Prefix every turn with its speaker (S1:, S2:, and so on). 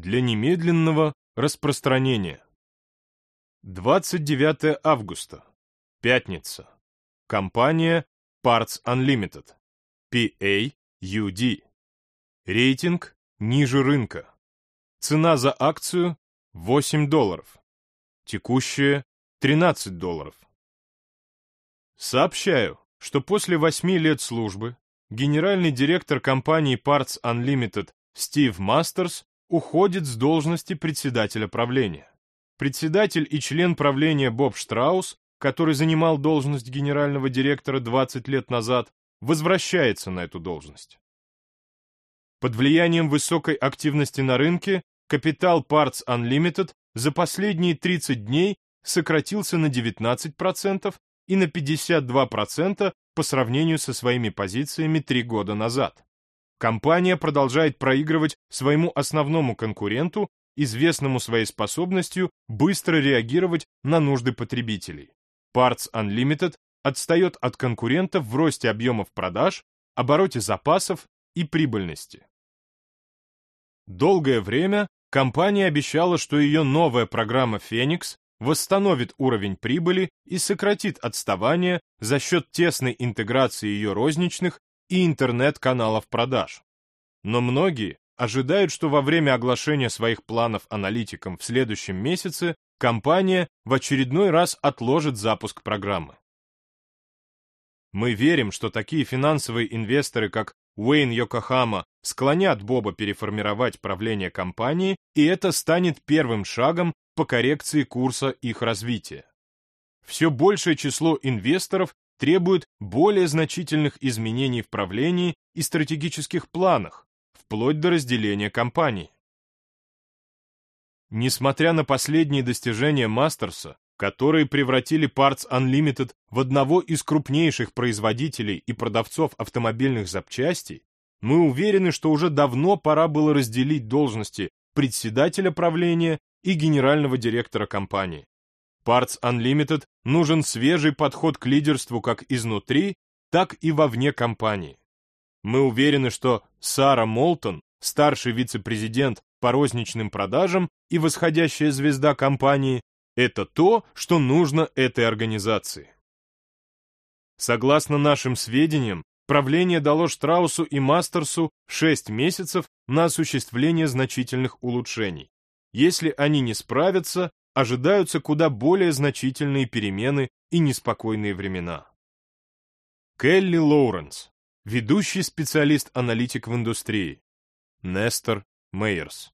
S1: для немедленного распространения. 29 августа. Пятница. Компания Parts Unlimited. PAUD. Рейтинг ниже рынка. Цена за акцию 8 долларов. Текущая 13 долларов. Сообщаю, что после 8 лет службы генеральный директор компании Parts Unlimited Стив Мастерс уходит с должности председателя правления. Председатель и член правления Боб Штраус, который занимал должность генерального директора 20 лет назад, возвращается на эту должность. Под влиянием высокой активности на рынке капитал Parts Unlimited за последние 30 дней сократился на 19% и на 52% по сравнению со своими позициями три года назад. Компания продолжает проигрывать своему основному конкуренту, известному своей способностью быстро реагировать на нужды потребителей. Parts Unlimited отстает от конкурентов в росте объемов продаж, обороте запасов и прибыльности. Долгое время компания обещала, что ее новая программа «Феникс» восстановит уровень прибыли и сократит отставание за счет тесной интеграции ее розничных и интернет-каналов продаж. Но многие ожидают, что во время оглашения своих планов аналитикам в следующем месяце компания в очередной раз отложит запуск программы. Мы верим, что такие финансовые инвесторы, как Уэйн Йокохама, склонят Боба переформировать правление компании, и это станет первым шагом по коррекции курса их развития. Все большее число инвесторов требует более значительных изменений в правлении и стратегических планах, вплоть до разделения компании. Несмотря на последние достижения Мастерса, которые превратили Parts Unlimited в одного из крупнейших производителей и продавцов автомобильных запчастей, мы уверены, что уже давно пора было разделить должности председателя правления и генерального директора компании. Parts Unlimited нужен свежий подход к лидерству как изнутри, так и вовне компании. Мы уверены, что Сара Молтон, старший вице-президент по розничным продажам и восходящая звезда компании, это то, что нужно этой организации. Согласно нашим сведениям, правление дало Штраусу и Мастерсу 6 месяцев на осуществление значительных улучшений. Если они не справятся, ожидаются куда более значительные перемены и неспокойные времена. Келли Лоуренс, ведущий специалист-аналитик в индустрии. Нестор Мейерс